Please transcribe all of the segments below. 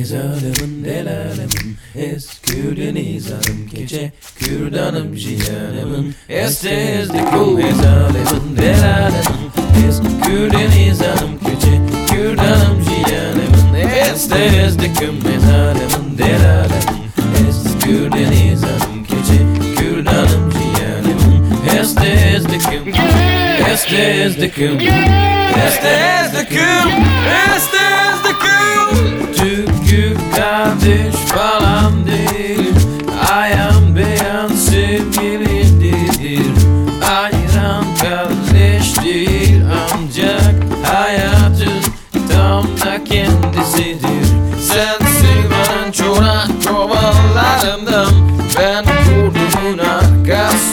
Ezalımın delalımın Eskürdeniz gece Kürdanım cihanımın Estezdikum Ezalımın delalımın Eskürdeniz gece Kürdanım cihanımın Estezdikum Ezalımın delalımın Eskürdeniz gece Kürdanım cihanımın Estezdikum Estezdikum Estezdikum Estezdikum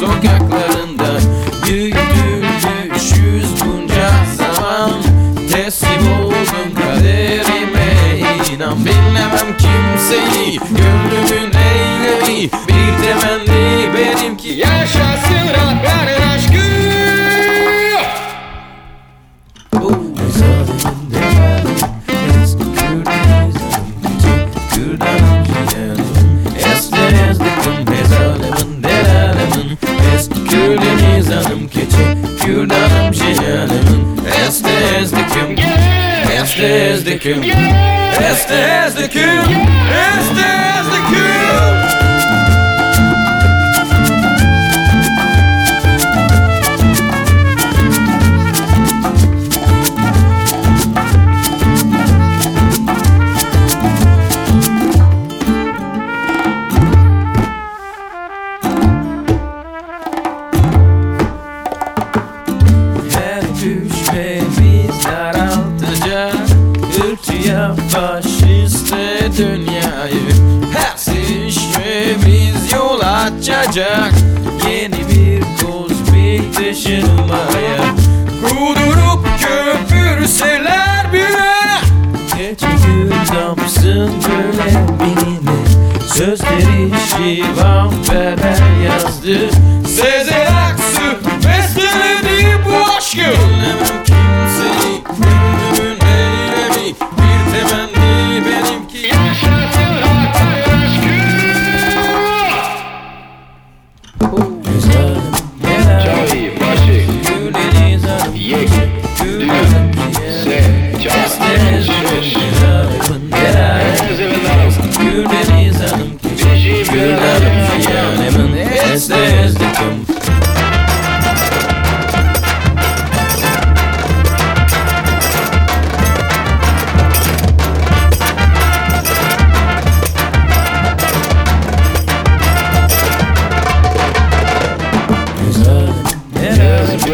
arka sokaklarından Büyüdüğümüş yüz bunca zaman Teslim oldum kaderime inan Bilmem kimseyi. Gönlümün Kürdanım cihanımın Estezdikim Estezdikim Estezdikim Estezdikim Irkçıya faşiste dünyayı. Her sevişmemiz yol açacak. Yeni bir kozmik taşınmaya. Kudurup köpürseler bile. Gün damsın böyle benimle Sözleri şivan Ferber yazdı. Sezen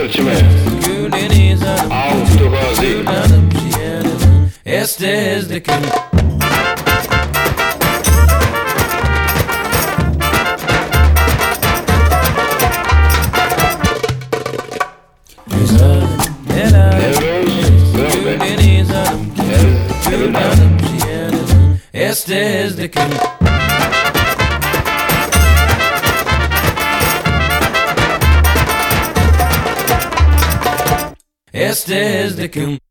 Yaz Gülçime Güldeniz Hanım Altı gazi Güldanım cihanımın beste is the koen.